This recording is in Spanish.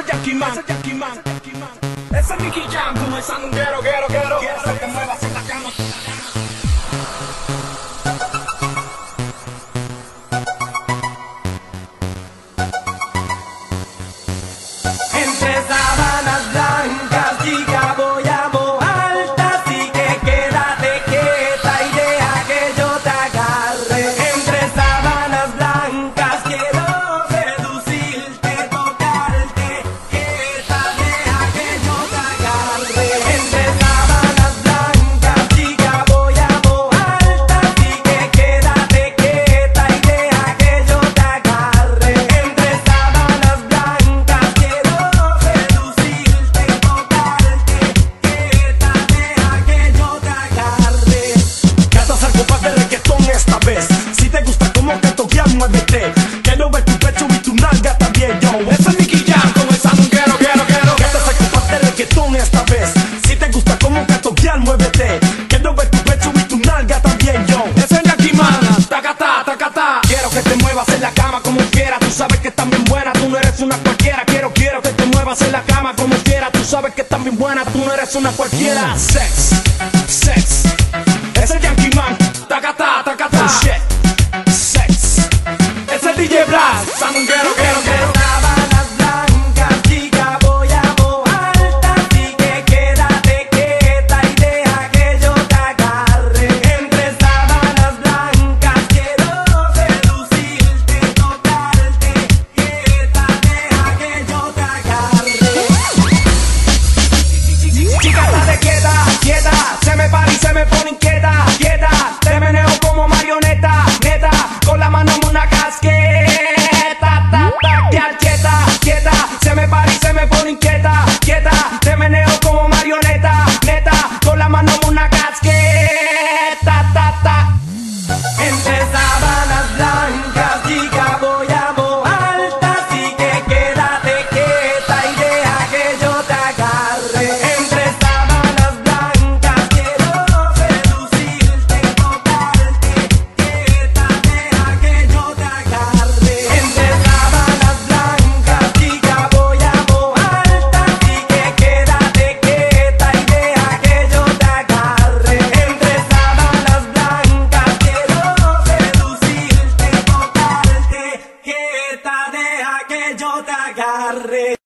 Ese es Jackie Man, ese es Jackie Man, ese es Nicky Jam, como esa un quiero, quiero, quiero. Que muevas en la cama. Entre en la cama como quiera, tú sabes que estás bien buena, tú no eres una cualquiera. Quiero, quiero que te muevas en la cama como quiera, tú sabes que estás bien buena, tú no eres una cualquiera. Mm. Sex, sex, es el Yankee Man, tacata, tacata. Oh, shit, sex, es el DJ Blast, un quiero, quiero, quiero. para y se me pone inquieto te agarre.